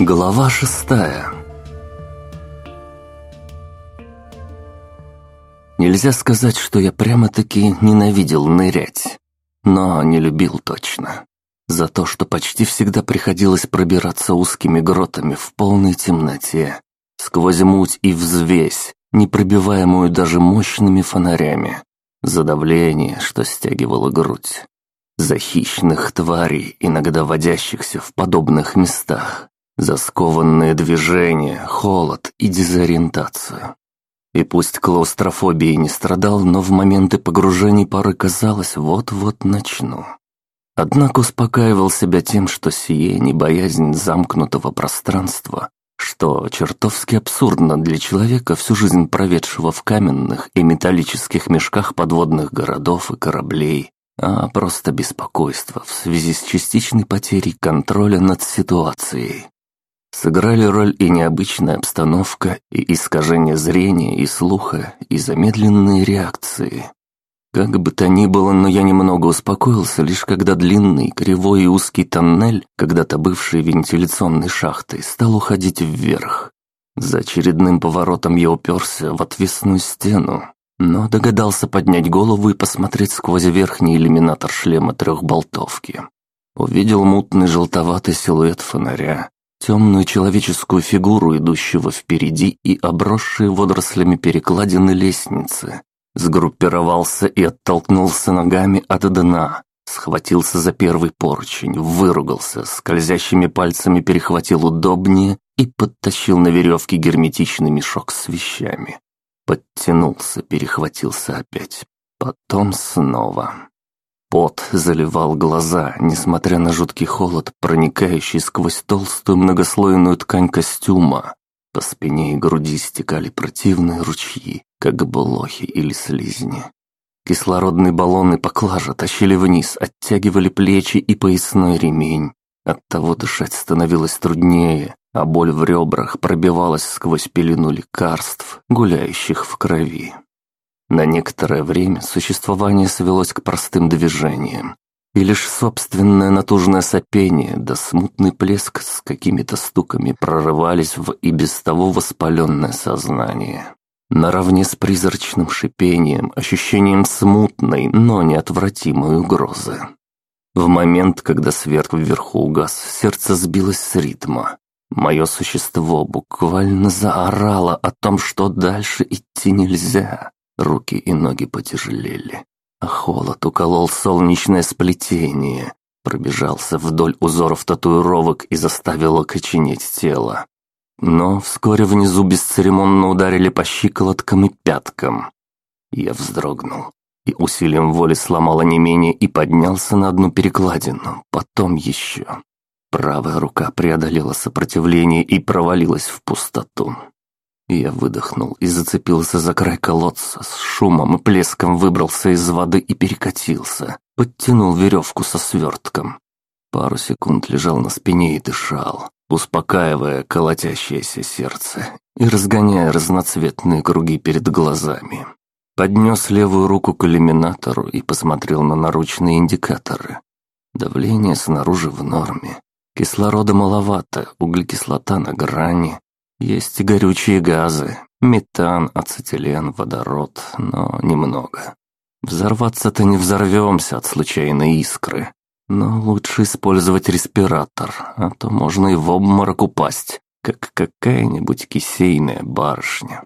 Глава шестая Нельзя сказать, что я прямо-таки ненавидел нырять, но не любил точно. За то, что почти всегда приходилось пробираться узкими гротами в полной темноте, сквозь муть и взвесь, непробиваемую даже мощными фонарями. За давление, что стягивало грудь. За хищных тварей, иногда водящихся в подобных местах. За скованные движения, холод и дезориентацию. И пусть клаустрофобией не страдал, но в моменты погружений порой казалось, вот-вот начну. Однако успокаивал себя тем, что сие не боязнь замкнутого пространства, что чертовски абсурдно для человека, всю жизнь проведшего в каменных и металлических мешках подводных городов и кораблей, а просто беспокойство в связи с частичной потерей контроля над ситуацией. Сыграли роль и необычная обстановка, и искажение зрения и слуха, и замедленные реакции. Как бы то ни было, но я немного успокоился, лишь когда длинный, кривой и узкий тоннель, когда-то бывший вентиляционной шахтой, стал уходить вверх. За очередным поворотом я уперся в отвесную стену, но догадался поднять голову и посмотреть сквозь верхний иллюминатор шлема трехболтовки. Увидел мутный желтоватый силуэт фонаря, темную человеческую фигуру, идущего впереди и обросшие водорослями перекладины лестницы, Сгруппировался и оттолкнулся ногами от дна. Схватился за первый поручень, выругался, скользящими пальцами перехватил удобнее и подтащил на веревке герметичный мешок с вещами. Подтянулся, перехватился опять. Потом снова. Пот заливал глаза, несмотря на жуткий холод, проникающий сквозь толстую многослойную ткань костюма. По спине и груди стекали противные ручьи как блохи или слизни. Кислородные баллоны поклажа тащили вниз, оттягивали плечи и поясной ремень. Оттого дышать становилось труднее, а боль в ребрах пробивалась сквозь пелену лекарств, гуляющих в крови. На некоторое время существование свелось к простым движениям, и лишь собственное натужное сопение да смутный плеск с какими-то стуками прорывались в и без того воспаленное сознание наравне с призрачным шипением, ощущением смутной, но неотвратимой угрозы. В момент, когда свет вверху угас, сердце сбилось с ритма. Мое существо буквально заорало о том, что дальше идти нельзя. Руки и ноги потяжелели, а холод уколол солнечное сплетение, пробежался вдоль узоров татуировок и заставил окоченеть тело. Но вскоре внизу бесцеремонно ударили по щиколоткам и пяткам. Я вздрогнул и усилием воли сломал онемение и поднялся на одну перекладину, потом еще. Правая рука преодолела сопротивление и провалилась в пустоту. Я выдохнул и зацепился за край колодца, с шумом и плеском выбрался из воды и перекатился, подтянул веревку со свертком. Пару секунд лежал на спине и дышал успокаивая колотящееся сердце и разгоняя разноцветные круги перед глазами. Поднес левую руку к иллюминатору и посмотрел на наручные индикаторы. Давление снаружи в норме. Кислорода маловато, углекислота на грани. Есть горючие газы, метан, ацетилен, водород, но немного. Взорваться-то не взорвемся от случайной искры. Но лучше использовать респиратор, а то можно и в обморок упасть, как какая-нибудь кисейная барышня.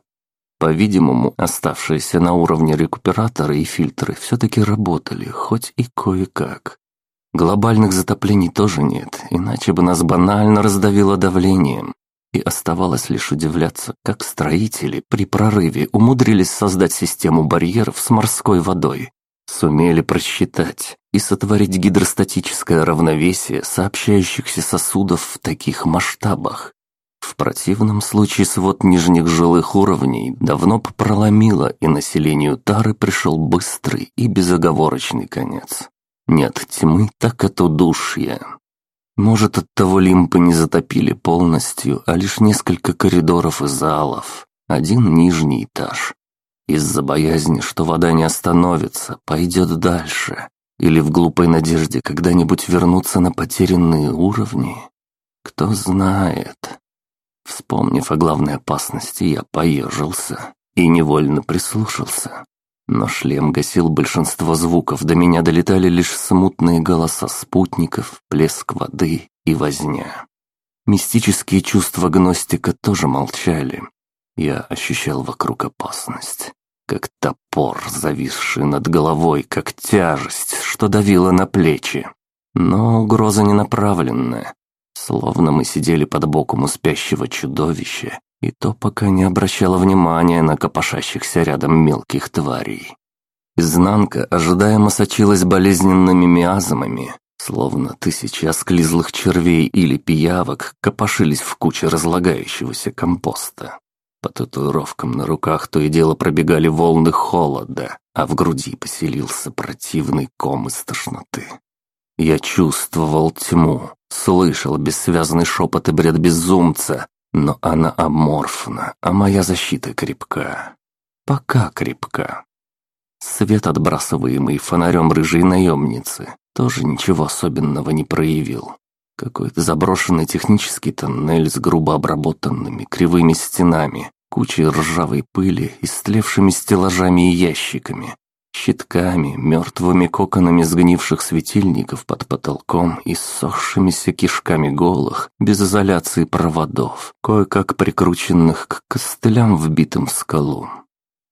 По-видимому, оставшиеся на уровне рекуператоры и фильтры все-таки работали, хоть и кое-как. Глобальных затоплений тоже нет, иначе бы нас банально раздавило давлением. И оставалось лишь удивляться, как строители при прорыве умудрились создать систему барьеров с морской водой, Сумели просчитать и сотворить гидростатическое равновесие сообщающихся сосудов в таких масштабах. В противном случае свод нижних жилых уровней давно проломило, и населению Тары пришел быстрый и безоговорочный конец. Нет тьмы, так это удушье. Может, от того лимпы не затопили полностью, а лишь несколько коридоров и залов, один нижний этаж, из-за боязни, что вода не остановится, пойдет дальше. Или в глупой надежде когда-нибудь вернуться на потерянные уровни. Кто знает. Вспомнив о главной опасности, я поежился и невольно прислушался. Но шлем гасил большинство звуков, до меня долетали лишь смутные голоса спутников, плеск воды и возня. Мистические чувства гностика тоже молчали. Я ощущал вокруг опасность, как топор, зависший над головой, как тяжесть, что давила на плечи. Но угроза не направленная, словно мы сидели под боком у спящего чудовища и то пока не обращала внимания на копошащихся рядом мелких тварей. Изнанка ожидаемо сочилась болезненными миазмами, словно тысячи осклизлых червей или пиявок копошились в куче разлагающегося компоста. По татуировкам на руках то и дело пробегали волны холода, а в груди поселился противный ком из тошноты. Я чувствовал тьму, слышал бессвязный шепот и бред безумца, но она аморфна, а моя защита крепка. Пока крепка. Свет, отбрасываемый фонарем рыжей наемницы, тоже ничего особенного не проявил. Какой-то заброшенный технический тоннель с грубо обработанными кривыми стенами, кучей ржавой пыли, истлевшими стеллажами и ящиками, щитками, мертвыми коконами сгнивших светильников под потолком и ссохшимися кишками голых, без изоляции проводов, кое-как прикрученных к костылям, вбитым в скалу.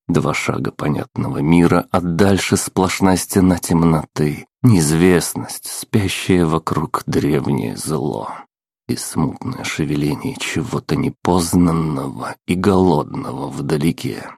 Два шага понятного мира, а дальше сплошная стена темноты, неизвестность, спящее вокруг древнее зло и смутное шевеление чего-то непознанного и голодного вдалеке.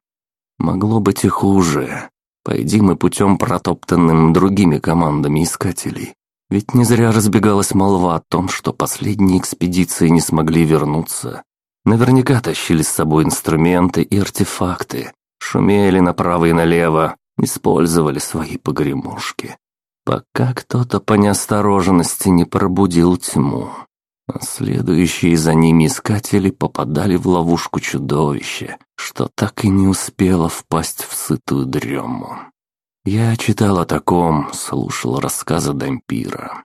Могло быть и хуже, Пойди мы путем, протоптанным другими командами искателей. Ведь не зря разбегалась молва о том, что последние экспедиции не смогли вернуться. Наверняка тащили с собой инструменты и артефакты, шумели направо и налево, использовали свои погремушки. Пока кто-то по неосторожности не пробудил тьму. Следующие за ними искатели попадали в ловушку чудовища, что так и не успело впасть в сытую дрему. Я читал о таком, слушал рассказы Дампира.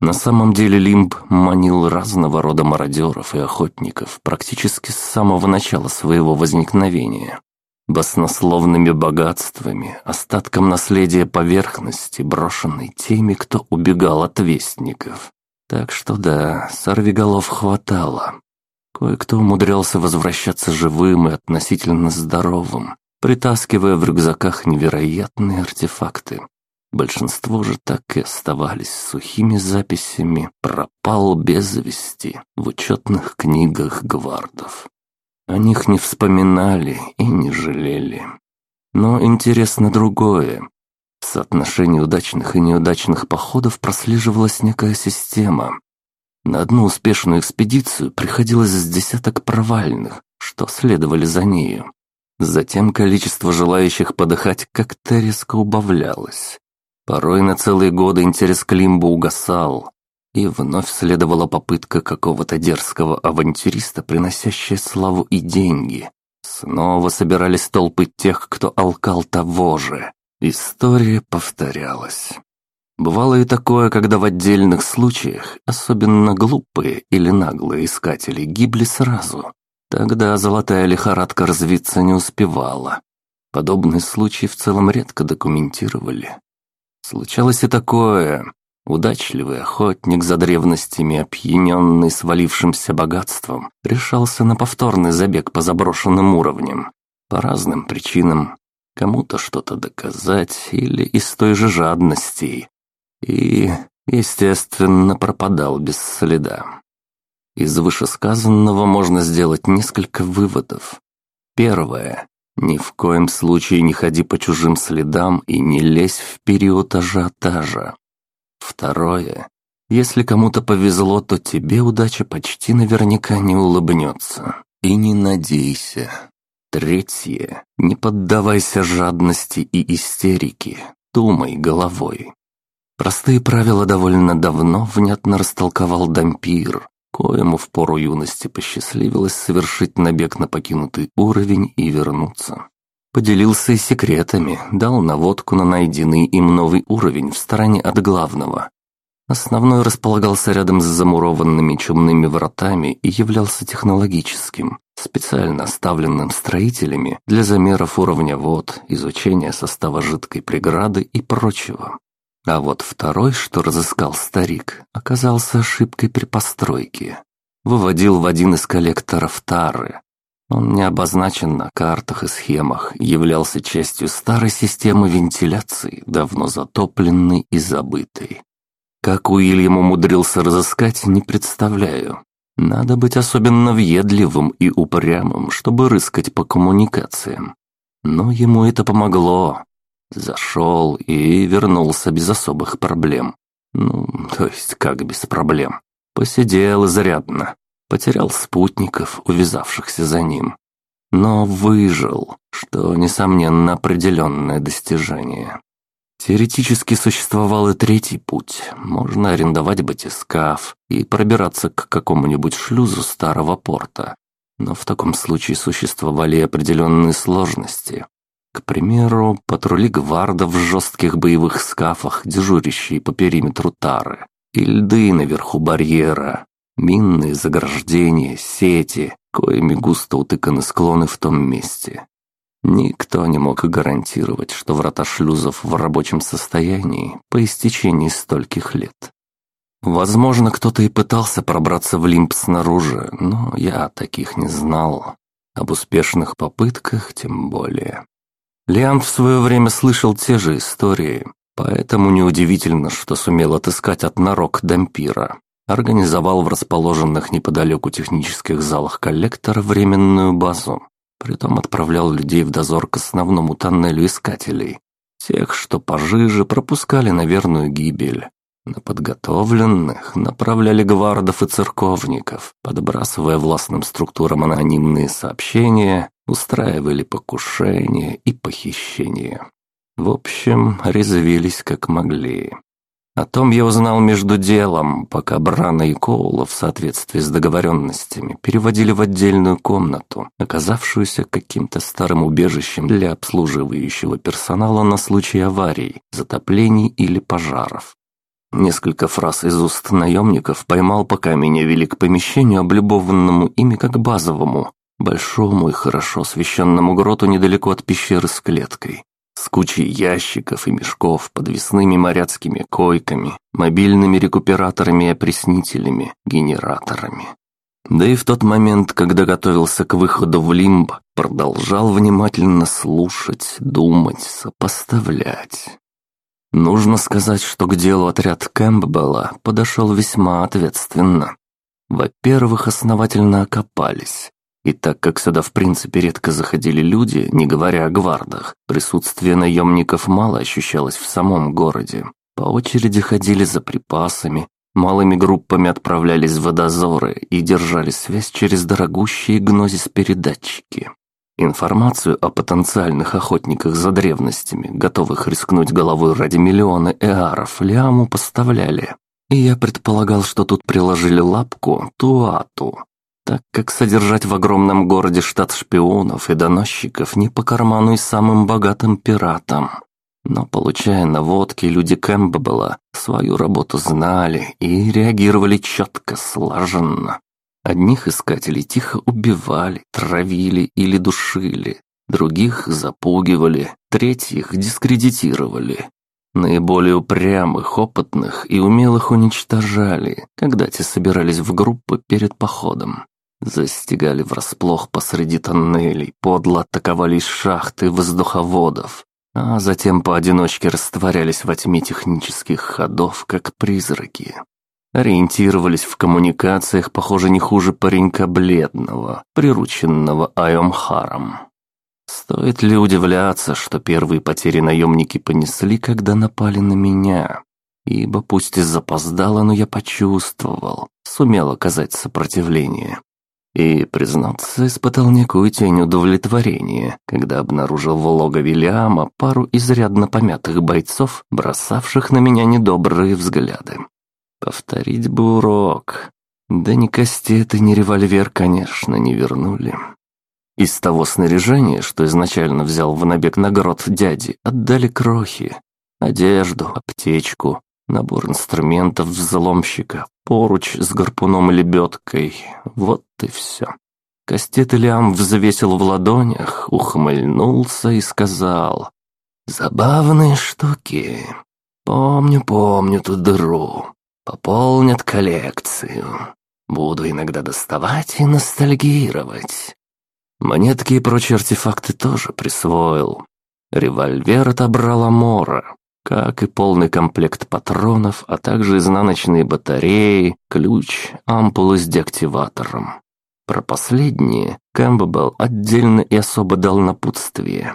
На самом деле Лимб манил разного рода мародеров и охотников практически с самого начала своего возникновения. Баснословными богатствами, остатком наследия поверхности, брошенной теми, кто убегал от вестников. Так что да, сорвиголов хватало. Кое-кто умудрялся возвращаться живым и относительно здоровым, притаскивая в рюкзаках невероятные артефакты. Большинство же так и оставались сухими записями «пропал без вести» в учетных книгах гвардов. О них не вспоминали и не жалели. Но интересно другое. Соотношении удачных и неудачных походов прослеживалась некая система. На одну успешную экспедицию приходилось с десяток провальных, что следовали за нею. Затем количество желающих подыхать как-то резко убавлялось. Порой на целые годы интерес к Лимбу угасал, и вновь следовала попытка какого-то дерзкого авантюриста, приносящая славу и деньги. Снова собирались толпы тех, кто алкал того же. История повторялась. Бывало и такое, когда в отдельных случаях, особенно глупые или наглые искатели, гибли сразу. Тогда золотая лихорадка развиться не успевала. Подобные случаи в целом редко документировали. Случалось и такое. Удачливый охотник за древностями, опьяненный свалившимся богатством, решался на повторный забег по заброшенным уровням. По разным причинам, кому-то что-то доказать или из той же жадности. И, естественно, пропадал без следа. Из вышесказанного можно сделать несколько выводов. Первое. Ни в коем случае не ходи по чужим следам и не лезь в период ажиотажа. Второе. Если кому-то повезло, то тебе удача почти наверняка не улыбнется. И не надейся. Третье. Не поддавайся жадности и истерике. Думай головой. Простые правила довольно давно внятно растолковал Дампир, коему в пору юности посчастливилось совершить набег на покинутый уровень и вернуться. Поделился и секретами, дал наводку на найденный им новый уровень в стороне от главного. Основной располагался рядом с замурованными чумными вратами и являлся технологическим, специально оставленным строителями для замеров уровня вод, изучения состава жидкой преграды и прочего. А вот второй, что разыскал старик, оказался ошибкой при постройке. Выводил в один из коллекторов тары. Он не обозначен на картах и схемах, являлся частью старой системы вентиляции, давно затопленной и забытой. Как Уильям умудрился разыскать, не представляю. Надо быть особенно въедливым и упрямым, чтобы рыскать по коммуникациям. Но ему это помогло. Зашел и вернулся без особых проблем. Ну, то есть как без проблем. Посидел изрядно. Потерял спутников, увязавшихся за ним. Но выжил, что, несомненно, определенное достижение. Теоретически существовал и третий путь. Можно арендовать батискаф и пробираться к какому-нибудь шлюзу старого порта. Но в таком случае существовали определенные сложности. К примеру, патрули гвардов в жестких боевых скафах, дежурящие по периметру тары, и льды наверху барьера, минные заграждения, сети, коими густо утыканы склоны в том месте. Никто не мог гарантировать, что врата шлюзов в рабочем состоянии по истечении стольких лет. Возможно, кто-то и пытался пробраться в лимб снаружи, но я таких не знал. Об успешных попытках тем более. Лиан в свое время слышал те же истории, поэтому неудивительно, что сумел отыскать от нарок Дампира. Организовал в расположенных неподалеку технических залах коллектора временную базу. Притом отправлял людей в дозор к основному тоннелю искателей. Тех, что пожиже, пропускали на верную гибель. На подготовленных направляли гвардов и церковников, подбрасывая властным структурам анонимные сообщения, устраивали покушения и похищения. В общем, резвились как могли. О том я узнал между делом, пока Брана и Коула в соответствии с договоренностями переводили в отдельную комнату, оказавшуюся каким-то старым убежищем для обслуживающего персонала на случай аварий, затоплений или пожаров. Несколько фраз из уст наемников поймал, пока меня вели к помещению, облюбованному ими как базовому, большому и хорошо освещенному гроту недалеко от пещеры с клеткой с кучей ящиков и мешков, подвесными моряцкими койками, мобильными рекуператорами и опреснителями, генераторами. Да и в тот момент, когда готовился к выходу в лимб, продолжал внимательно слушать, думать, сопоставлять. Нужно сказать, что к делу отряд Кэмпбелла подошел весьма ответственно. Во-первых, основательно окопались. И так как сюда в принципе редко заходили люди, не говоря о гвардах, присутствие наемников мало ощущалось в самом городе. По очереди ходили за припасами, малыми группами отправлялись в водозоры и держали связь через дорогущие гнозис-передатчики. Информацию о потенциальных охотниках за древностями, готовых рискнуть головой ради миллиона эаров, Лиаму поставляли. И я предполагал, что тут приложили лапку Туату, так как содержать в огромном городе штат шпионов и доносчиков не по карману и самым богатым пиратам. Но, получая наводки, люди Кэмпбелла свою работу знали и реагировали четко, слаженно. Одних искателей тихо убивали, травили или душили, других запугивали, третьих дискредитировали. Наиболее упрямых, опытных и умелых уничтожали, когда те собирались в группы перед походом. Застигали врасплох посреди тоннелей, подло атаковали из шахты воздуховодов, а затем поодиночке растворялись во тьме технических ходов, как призраки. Ориентировались в коммуникациях, похоже, не хуже паренька бледного, прирученного Айомхаром. Стоит ли удивляться, что первые потери наемники понесли, когда напали на меня? Ибо пусть и запоздало, но я почувствовал, сумел оказать сопротивление. И, признаться, испытал некую тень удовлетворения, когда обнаружил в логове Лиама пару изрядно помятых бойцов, бросавших на меня недобрые взгляды. Повторить бы урок. Да ни кастеты, ни револьвер, конечно, не вернули. Из того снаряжения, что изначально взял в набег на грот дяди, отдали крохи. Одежду, аптечку, набор инструментов взломщика, поруч с гарпуном и лебедкой. Вот и все. Кастет Ильям взвесил в ладонях, ухмыльнулся и сказал «Забавные штуки. Помню, помню ту дыру. Пополнят коллекцию. Буду иногда доставать и ностальгировать. Монетки и прочие артефакты тоже присвоил. Револьвер отобрал Амора, как и полный комплект патронов, а также изнаночные батареи, ключ, ампулы с деактиватором. Про последние Кэмпбелл отдельно и особо дал напутствие.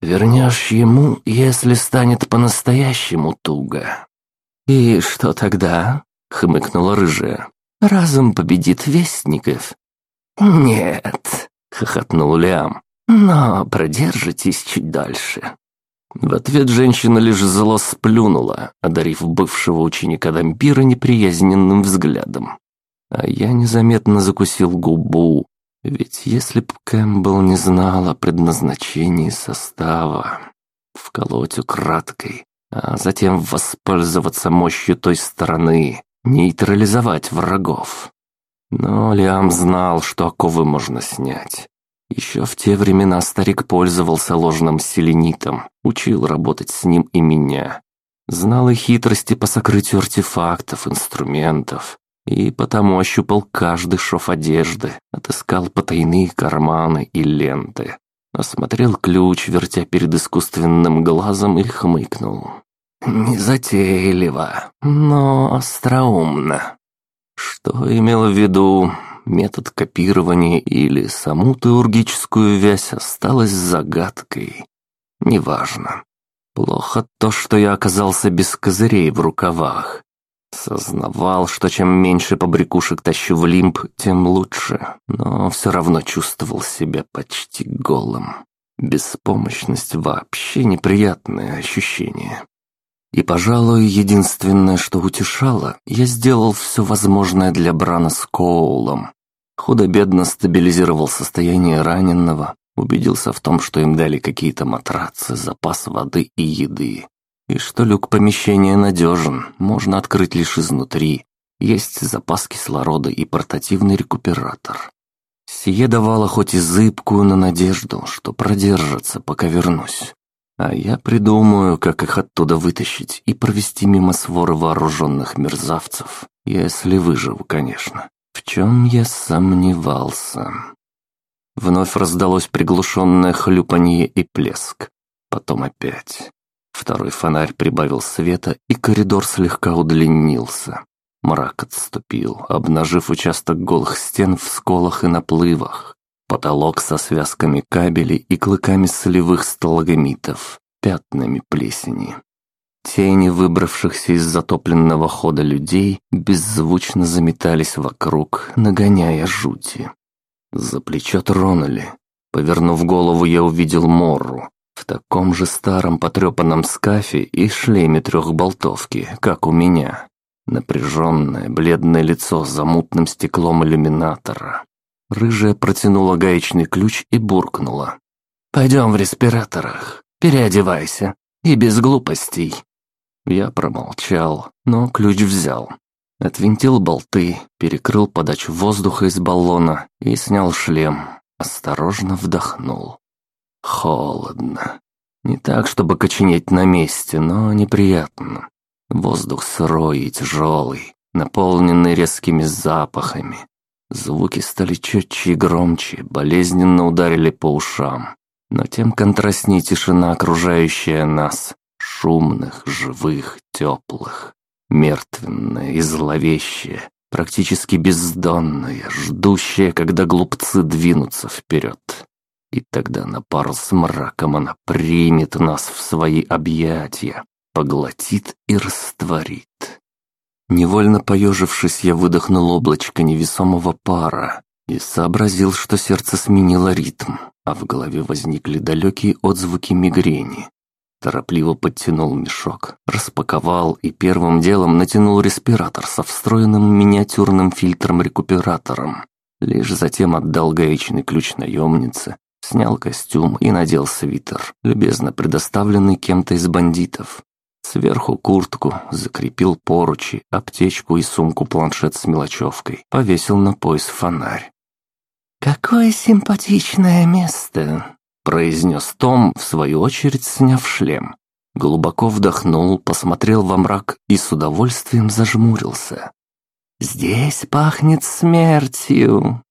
«Вернешь ему, если станет по-настоящему туго». «И что тогда?» — хмыкнула рыжая. «Разум победит вестников». «Нет», — хохотнул Лиам. «Но продержитесь чуть дальше». В ответ женщина лишь зло сплюнула, одарив бывшего ученика Дампира неприязненным взглядом. А я незаметно закусил губу, ведь если б Кэмпбелл не знал о предназначении состава, вколоть украдкой, а затем воспользоваться мощью той стороны, нейтрализовать врагов. Но Лиам знал, что оковы можно снять. Еще в те времена старик пользовался ложным селенитом, учил работать с ним и меня. Знал и хитрости по сокрытию артефактов, инструментов, и потому ощупал каждый шов одежды, отыскал потайные карманы и ленты. Осмотрел ключ, вертя перед искусственным глазом и хмыкнул. «Незатейливо, но остроумно». Что имел в виду метод копирования или саму теургическую вязь осталась загадкой. Неважно. Плохо то, что я оказался без козырей в рукавах. Сознавал, что чем меньше побрякушек тащу в лимб, тем лучше, но все равно чувствовал себя почти голым. Беспомощность вообще неприятное ощущение. И, пожалуй, единственное, что утешало, я сделал все возможное для Брана с Коулом. Худо-бедно стабилизировал состояние раненого, убедился в том, что им дали какие-то матрацы, запас воды и еды. И что люк помещения надежен, можно открыть лишь изнутри. Есть запас кислорода и портативный рекуператор. Сие давало хоть и зыбкую, но надежду, что продержится, пока вернусь. А я придумаю, как их оттуда вытащить и провести мимо своры вооруженных мерзавцев, если выживу, конечно. Чем я сомневался. Вновь раздалось приглушенное хлюпанье и плеск. Потом опять. Второй фонарь прибавил света, и коридор слегка удлинился. Мрак отступил, обнажив участок голых стен в сколах и наплывах. Потолок со связками кабелей и клыками солевых сталагмитов, пятнами плесени. Тени выбравшихся из затопленного хода людей беззвучно заметались вокруг, нагоняя жути. За плечо тронули. Повернув голову, я увидел Морру, в таком же старом потрепанном скафе и шлеме трехболтовки, как у меня. Напряженное, бледное лицо за мутным стеклом иллюминатора. Рыжая протянула гаечный ключ и буркнула. «Пойдем в респираторах, переодевайся, и без глупостей». Я промолчал, но ключ взял. Отвинтил болты, перекрыл подачу воздуха из баллона и снял шлем. Осторожно вдохнул. Холодно. Не так, чтобы коченеть на месте, но неприятно. Воздух сырой и тяжелый, наполненный резкими запахами. Звуки стали четче и громче, болезненно ударили по ушам. Но тем контрастнее тишина, окружающая нас. Шумных, живых, теплых. Мертвенная и зловещая, практически бездонная, ждущая, когда глупцы двинутся вперед. И тогда на пару с мраком она примет нас в свои объятия, поглотит и растворит. Невольно поежившись, я выдохнул облачко невесомого пара и сообразил, что сердце сменило ритм, а в голове возникли далекие отзвуки мигрени. Торопливо подтянул мешок, распаковал и первым делом натянул респиратор со встроенным миниатюрным фильтром-рекуператором. Лишь затем отдал гаечный ключ наемнице Снял костюм и надел свитер, любезно предоставленный кем-то из бандитов. Сверху куртку, закрепил поручи, аптечку и сумку-планшет с мелочевкой, повесил на пояс фонарь. «Какое симпатичное место!» — произнес Том, в свою очередь сняв шлем. Глубоко вдохнул, посмотрел во мрак и с удовольствием зажмурился. «Здесь пахнет смертью!»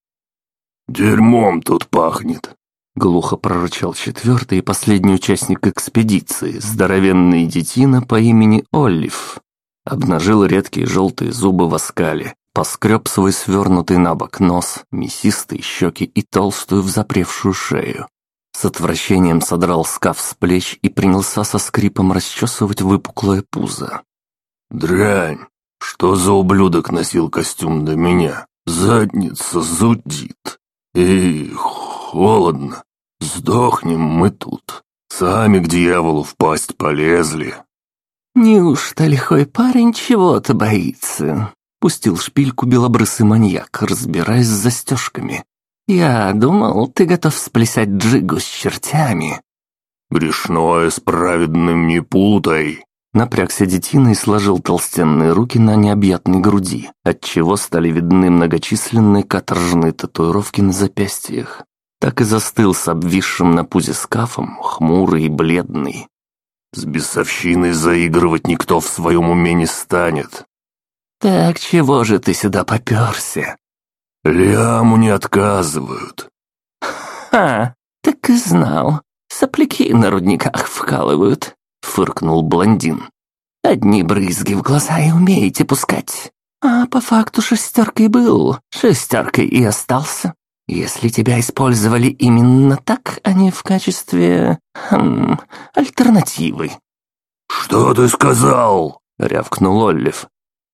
«Дерьмом тут пахнет!» Глухо прорычал четвертый и последний участник экспедиции, здоровенный детина по имени Оллив. Обнажил редкие желтые зубы в оскале, поскреб свой свернутый на бок нос, мясистые щеки и толстую взапревшую шею. С отвращением содрал скаф с плеч и принялся со скрипом расчесывать выпуклое пузо. «Дрянь! Что за ублюдок носил костюм до меня? Задница зудит! Эх, холодно! Сдохнем мы тут! Сами к дьяволу в пасть полезли!» «Неужто лихой парень чего-то боится?» Пустил шпильку белобрысый маньяк, разбираясь с застежками. «Я думал, ты готов сплясать джигу с чертями». «Грешное с праведным не путай!» Напрягся детина и сложил толстенные руки на необъятной груди, отчего стали видны многочисленные каторжные татуировки на запястьях. Так и застыл с обвисшим на пузе скафом, хмурый и бледный. «С бесовщиной заигрывать никто в своем уме не станет. «Так чего же ты сюда попёрся?» «Ляму не отказывают». «Ха, так и знал. Сопляки на рудниках вкалывают», — фыркнул блондин. «Одни брызги в глаза и умеете пускать. А по факту шестеркой был, шестеркой и остался. Если тебя использовали именно так, а не в качестве... Хм, альтернативы». «Что ты сказал?» — рявкнул Оллив.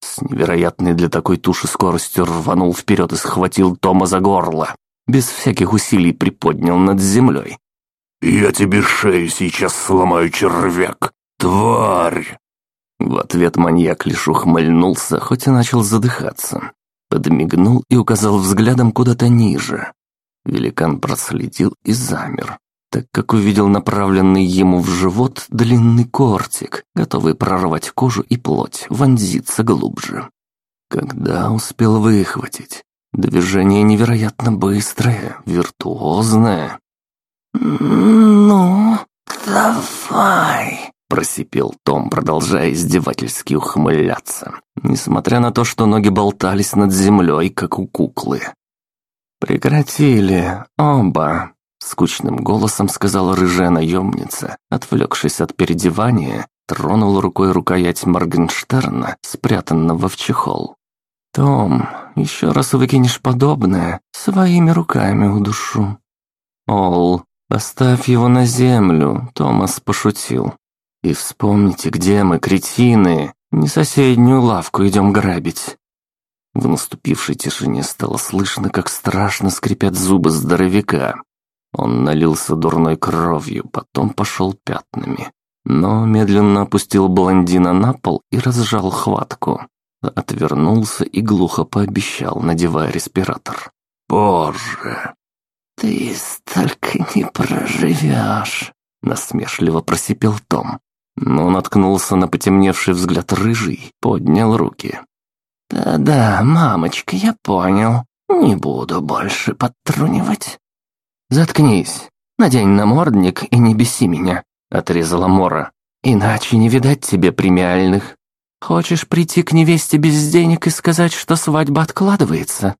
С невероятной для такой туши скоростью рванул вперед и схватил Тома за горло. Без всяких усилий приподнял над землей. «Я тебе шею сейчас сломаю, червяк! Тварь!» В ответ маньяк лишь ухмыльнулся, хоть и начал задыхаться. Подмигнул и указал взглядом куда-то ниже. Великан проследил и замер так как увидел направленный ему в живот длинный кортик, готовый прорвать кожу и плоть, вонзиться глубже. Когда успел выхватить? Движение невероятно быстрое, виртуозное. «Ну, давай!» – просипел Том, продолжая издевательски ухмыляться, несмотря на то, что ноги болтались над землей, как у куклы. Прекратили оба. Скучным голосом сказала рыжая наемница, отвлекшись от переодевания, тронула рукой рукоять Моргенштерна, спрятанного в чехол. «Том, еще раз выкинешь подобное, своими руками удушу». «Ол, поставь его на землю», — Томас пошутил. «И вспомните, где мы, кретины, не соседнюю лавку идем грабить». В наступившей тишине стало слышно, как страшно скрипят зубы здоровяка, он налился дурной кровью, потом пошел пятнами. Но медленно опустил блондина на пол и разжал хватку. Отвернулся и глухо пообещал, надевая респиратор. «Боже!» «Ты столько не проживешь!» Насмешливо просипел Том. Но наткнулся на потемневший взгляд рыжий, поднял руки. «Да-да, мамочка, я понял. Не буду больше подтрунивать. «Заткнись, надень намордник и не беси меня», — отрезала Мора. «Иначе не видать тебе премиальных. Хочешь прийти к невесте без денег и сказать, что свадьба откладывается?»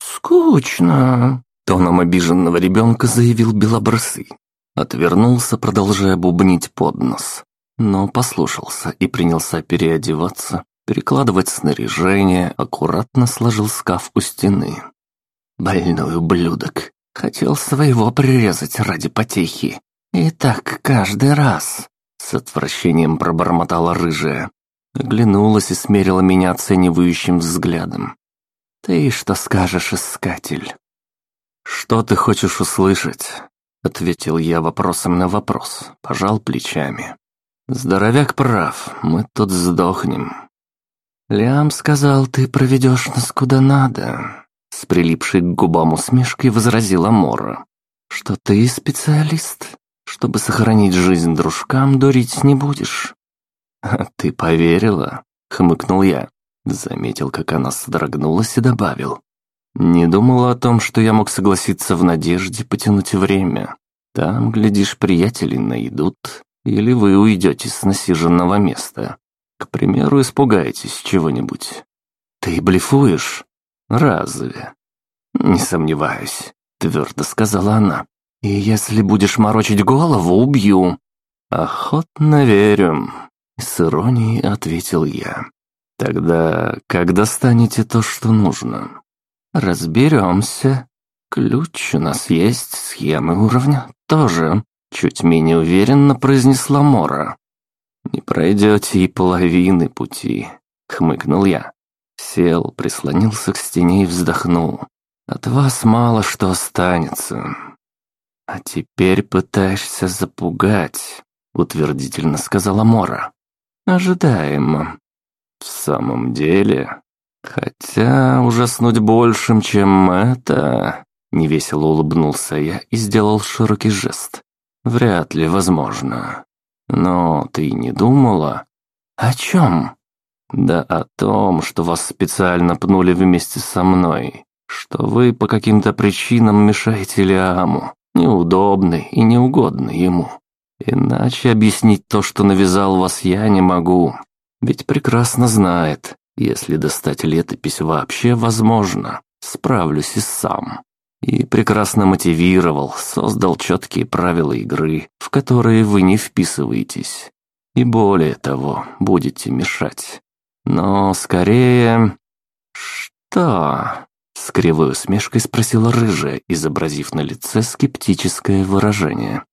«Скучно», — тоном обиженного ребенка заявил Белобрысый. Отвернулся, продолжая бубнить под нос. Но послушался и принялся переодеваться, перекладывать снаряжение, аккуратно сложил скаф у стены. «Больной ублюдок», Хотел своего прирезать ради потехи. И так каждый раз. С отвращением пробормотала рыжая. Оглянулась и смерила меня оценивающим взглядом. «Ты что скажешь, искатель?» «Что ты хочешь услышать?» Ответил я вопросом на вопрос, пожал плечами. «Здоровяк прав, мы тут сдохнем». «Лям сказал, ты проведешь нас куда надо. С прилипшей к губам усмешкой возразила Мора. «Что ты специалист? Чтобы сохранить жизнь дружкам, дурить не будешь». «Ты поверила?» — хмыкнул я. Заметил, как она содрогнулась и добавил. «Не думала о том, что я мог согласиться в надежде потянуть время. Там, глядишь, приятели найдут, или вы уйдете с насиженного места. К примеру, испугаетесь чего-нибудь. Ты блефуешь? Разве? Не сомневаюсь, твердо сказала она. И если будешь морочить голову, убью. Охотно верю, с иронией ответил я. Тогда когда станете то, что нужно? Разберемся. Ключ у нас есть, схемы уровня тоже. Чуть менее уверенно произнесла Мора. «Не пройдете и половины пути», — хмыкнул я. Сел, прислонился к стене и вздохнул. «От вас мало что останется». «А теперь пытаешься запугать», — утвердительно сказала Мора. «Ожидаемо». «В самом деле...» «Хотя ужаснуть большим, чем это...» Невесело улыбнулся я и сделал широкий жест. «Вряд ли возможно. Но ты не думала?» «О чем?» «Да о том, что вас специально пнули вместе со мной, что вы по каким-то причинам мешаете Лиаму, неудобны и неугодны ему. Иначе объяснить то, что навязал вас, я не могу. Ведь прекрасно знает, если достать летопись вообще возможно, справлюсь и сам. И прекрасно мотивировал, создал четкие правила игры, в которые вы не вписываетесь. И более того, будете мешать. Но скорее... Что? С кривой усмешкой спросила рыжая, изобразив на лице скептическое выражение.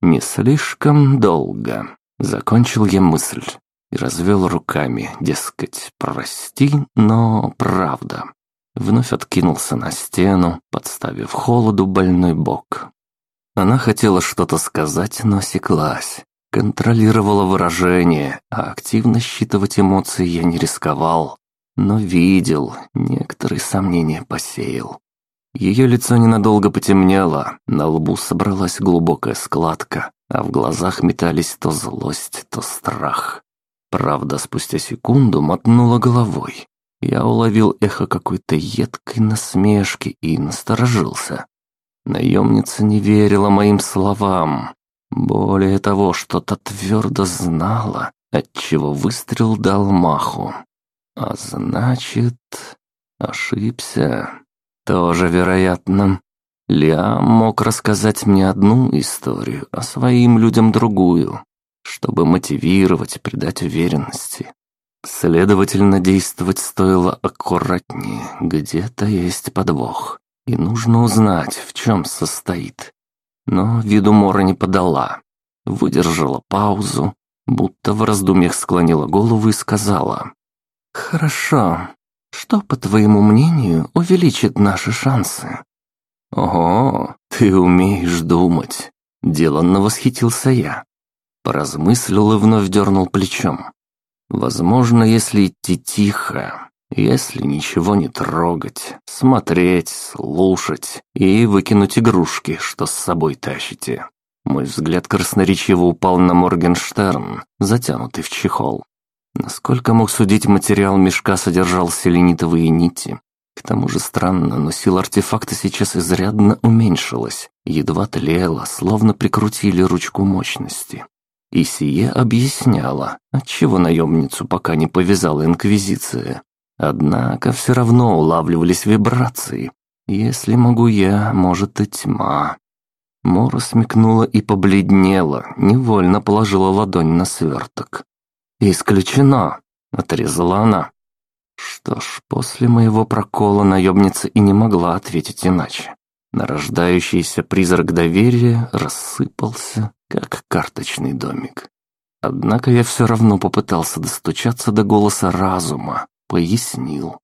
«Не слишком долго», — закончил я мысль и развел руками, дескать, прости, но правда. Вновь откинулся на стену, подставив холоду больной бок. Она хотела что-то сказать, но осеклась. Контролировала выражение, а активно считывать эмоции я не рисковал. Но видел, некоторые сомнения посеял. Ее лицо ненадолго потемнело, на лбу собралась глубокая складка, а в глазах метались то злость, то страх. Правда, спустя секунду мотнула головой. Я уловил эхо какой-то едкой насмешки и насторожился. Наемница не верила моим словам. Более того, что-то твердо знала, отчего выстрел дал маху. А значит, ошибся. Тоже вероятно. Лиам мог рассказать мне одну историю, а своим людям другую, чтобы мотивировать, придать уверенности. Следовательно, действовать стоило аккуратнее, где-то есть подвох, и нужно узнать, в чем состоит. Но виду Мора не подала, выдержала паузу, будто в раздумьях склонила голову и сказала. «Хорошо. Что, по твоему мнению, увеличит наши шансы?» «Ого, ты умеешь думать!» Деланно восхитился я. Поразмыслил и вновь дернул плечом. Возможно, если идти тихо, если ничего не трогать, смотреть, слушать и выкинуть игрушки, что с собой тащите. Мой взгляд красноречиво упал на Моргенштерн, затянутый в чехол. Насколько мог судить, материал мешка содержал селенитовые нити. К тому же странно, но сила артефакта сейчас изрядно уменьшилась, едва тлела, словно прикрутили ручку мощности. И сие объясняло, отчего наемницу пока не повязала Инквизиция. Однако все равно улавливались вибрации. Если могу я, может и тьма. Мора смекнула и побледнела, невольно положила ладонь на сверток. «Исключено!» — отрезала она. Что ж, после моего прокола наемница и не могла ответить иначе. Нарождающийся призрак доверия рассыпался, как карточный домик. Однако я все равно попытался достучаться до голоса разума, пояснил.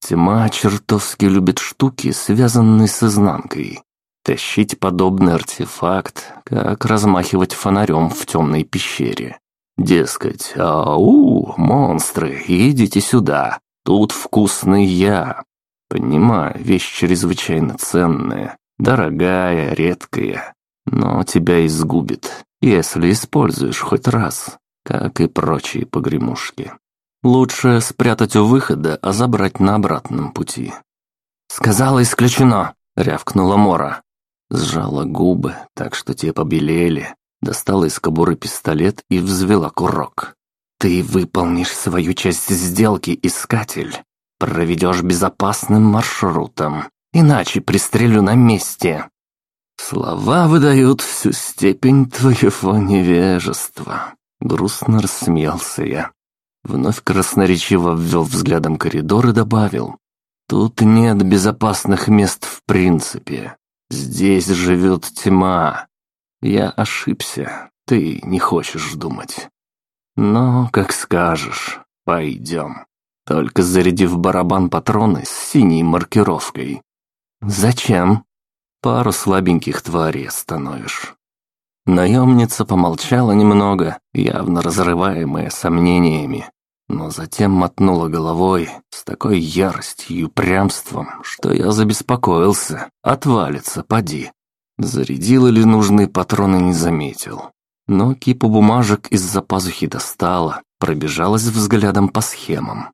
Тьма чертовски любит штуки, связанные с изнанкой. Тащить подобный артефакт, как размахивать фонарем в темной пещере. Дескать, ау, монстры, идите сюда, тут вкусный я. Понимаю, вещь чрезвычайно ценная, дорогая, редкая, но тебя изгубит, если используешь хоть раз. как и прочие погремушки. Лучше спрятать у выхода, а забрать на обратном пути. «Сказала, исключено!» — рявкнула Мора. Сжала губы, так что те побелели, достала из кобуры пистолет и взвела курок. «Ты выполнишь свою часть сделки, искатель. Проведешь безопасным маршрутом, иначе пристрелю на месте». Слова выдают всю степень твоего невежества. Грустно рассмеялся я. Вновь красноречиво ввел взглядом коридор и добавил. Тут нет безопасных мест в принципе. Здесь живет тьма. Я ошибся, ты не хочешь думать. Но, как скажешь, пойдем. Только зарядив барабан патроны с синей маркировкой. Зачем? Пару слабеньких тварей остановишь. Наемница помолчала немного, явно разрываемая сомнениями, но затем мотнула головой с такой яростью и упрямством, что я забеспокоился. Отвалится, поди. Зарядила ли нужные патроны, не заметил. Но кипу бумажек из-за пазухи достала, пробежалась взглядом по схемам.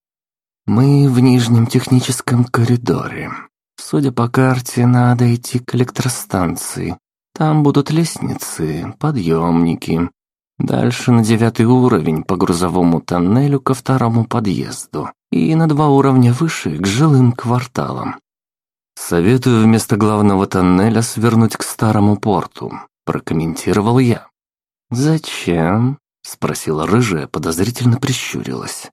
«Мы в нижнем техническом коридоре. Судя по карте, надо идти к электростанции. Там будут лестницы, подъемники, Дальше на девятый уровень по грузовому тоннелю ко второму подъезду и на два уровня выше к жилым кварталам. Советую вместо главного тоннеля свернуть к старому порту, прокомментировал я. Зачем? спросила рыжая, подозрительно прищурилась.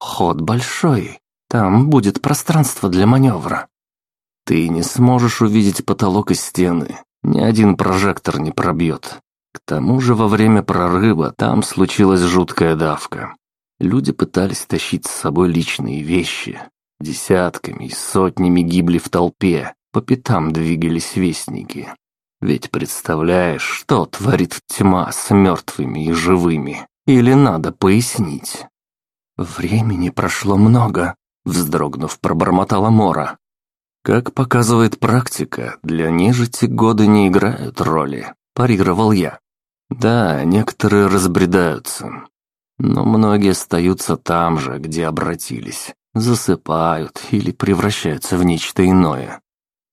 Ход большой, там будет пространство для маневра. Ты не сможешь увидеть потолок и стены, ни один прожектор не пробьет. К тому же во время прорыва там случилась жуткая давка. Люди пытались тащить с собой личные вещи. Десятками и сотнями гибли в толпе, по пятам двигались вестники. Ведь представляешь, что творит тьма с мертвыми и живыми? Или надо пояснить? Времени прошло много, вздрогнув, пробормотала Мора. Как показывает практика, для нежити годы не играют роли, парировал я. Да, некоторые разбредаются, но многие остаются там же, где обратились, засыпают или превращаются в нечто иное.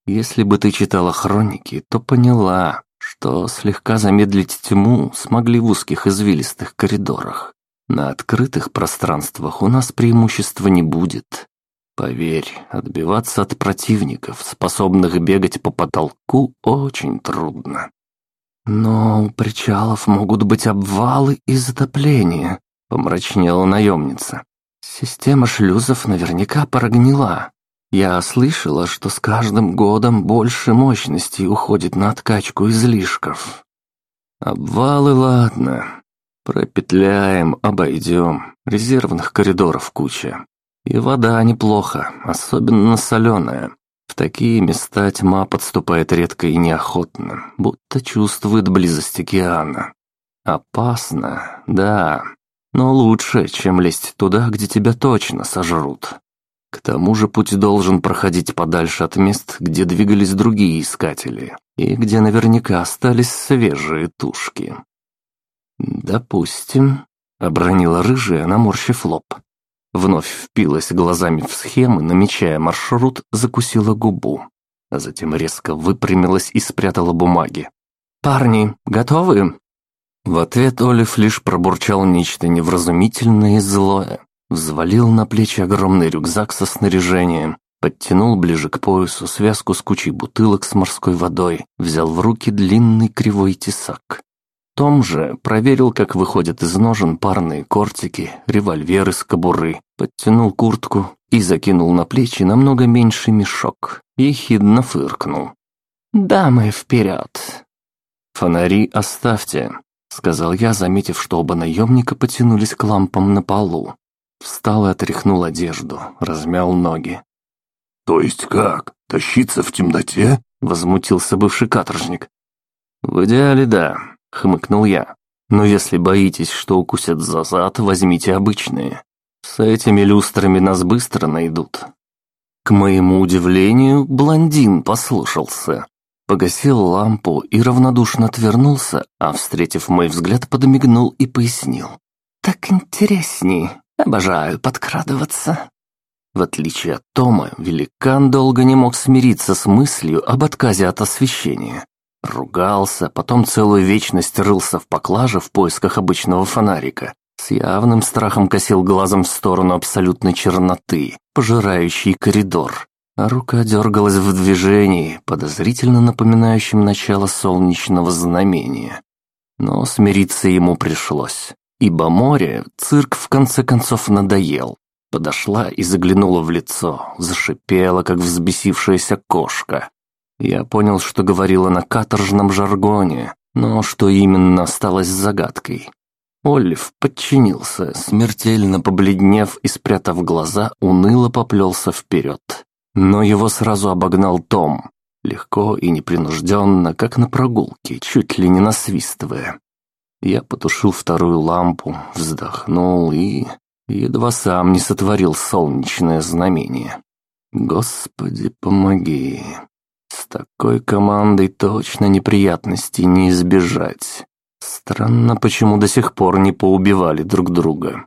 Если бы ты читала хроники, то поняла, что слегка замедлить тьму смогли в узких извилистых коридорах. На открытых пространствах у нас преимущества не будет. Поверь, отбиваться от противников, способных бегать по потолку, очень трудно. «Но у причалов могут быть обвалы и затопления», — помрачнела наемница. «Система шлюзов наверняка прогнила. Я слышала, что с каждым годом больше мощности уходит на откачку излишков». «Обвалы, ладно. Пропетляем, обойдем. Резервных коридоров куча. И вода неплохо, особенно соленая. В такие места тьма подступает редко и неохотно, будто чувствует близость океана. Опасно, да, но лучше, чем лезть туда, где тебя точно сожрут. К тому же путь должен проходить подальше от мест, где двигались другие искатели, и где наверняка остались свежие тушки. «Допустим», — обронила рыжая, наморщив лоб. Вновь впилась глазами в схемы, намечая маршрут, закусила губу. А затем резко выпрямилась и спрятала бумаги. «Парни, готовы?» В ответ Олив лишь пробурчал нечто невразумительное и злое. Взвалил на плечи огромный рюкзак со снаряжением, подтянул ближе к поясу связку с кучей бутылок с морской водой, взял в руки длинный кривой тесак. Том же проверил, как выходят из ножен парные кортики, револьверы с кобуры, подтянул куртку и закинул на плечи намного меньший мешок. Ехидно фыркнул. «Дамы, вперед!» «Фонари оставьте», — сказал я, заметив, что оба наемника потянулись к лампам на полу. Встал и отряхнул одежду, размял ноги. «То есть как? Тащиться в темноте?» — возмутился бывший каторжник. «В идеале, да хмыкнул я. Но если боитесь, что укусят за зад, возьмите обычные. С этими люстрами нас быстро найдут. К моему удивлению, блондин послушался. Погасил лампу и равнодушно отвернулся, а, встретив мой взгляд, подмигнул и пояснил. так интересней. Обожаю подкрадываться». В отличие от Тома, великан долго не мог смириться с мыслью об отказе от освещения. Ругался, потом целую вечность рылся в поклаже в поисках обычного фонарика. С явным страхом косил глазом в сторону абсолютной черноты, пожирающей коридор. А рука дергалась в движении, подозрительно напоминающем начало солнечного знамения. Но смириться ему пришлось, ибо море цирк в конце концов надоел. Подошла и заглянула в лицо, зашипела, как взбесившаяся кошка. Я понял, что говорила на каторжном жаргоне, но что именно осталось загадкой. Олив подчинился, смертельно побледнев и спрятав глаза, уныло поплелся вперед. Но его сразу обогнал Том, легко и непринужденно, как на прогулке, чуть ли не насвистывая. Я потушил вторую лампу, вздохнул и едва сам не сотворил солнечное знамение. Господи, помоги. С такой командой точно неприятностей не избежать. Странно, почему до сих пор не поубивали друг друга.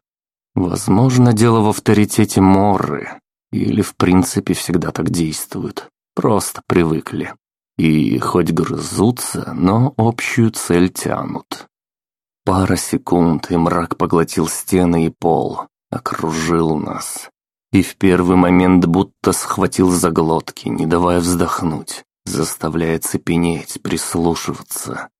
Возможно, дело в авторитете Морры. Или, в принципе, всегда так действуют. Просто привыкли. И хоть грызутся, но общую цель тянут. Пара секунд, и мрак поглотил стены и пол, окружил нас. И в первый момент будто схватил за глотки, не давая вздохнуть, заставляя цепенеть, прислушиваться.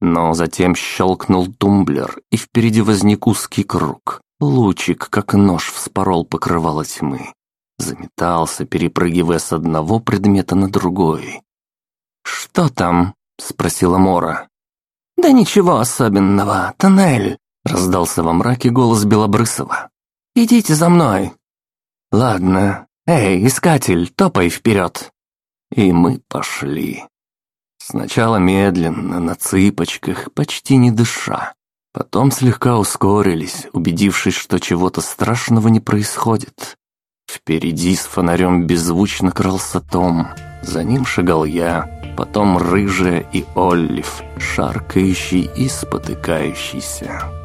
Но затем щелкнул тумблер, и впереди возник узкий круг. Лучик, как нож, вспорол покрывало тьмы. Заметался, перепрыгивая с одного предмета на другой. «Что там?» — спросила Мора. «Да ничего особенного, тоннель!» — раздался во мраке голос Белобрысова. «Идите за мной!» «Ладно. Эй, искатель, топай вперед!» И мы пошли. Сначала медленно, на цыпочках, почти не дыша. Потом слегка ускорились, убедившись, что чего-то страшного не происходит. Впереди с фонарем беззвучно крался Том. За ним шагал я, потом Рыжая и Оллив, шаркающий и спотыкающийся.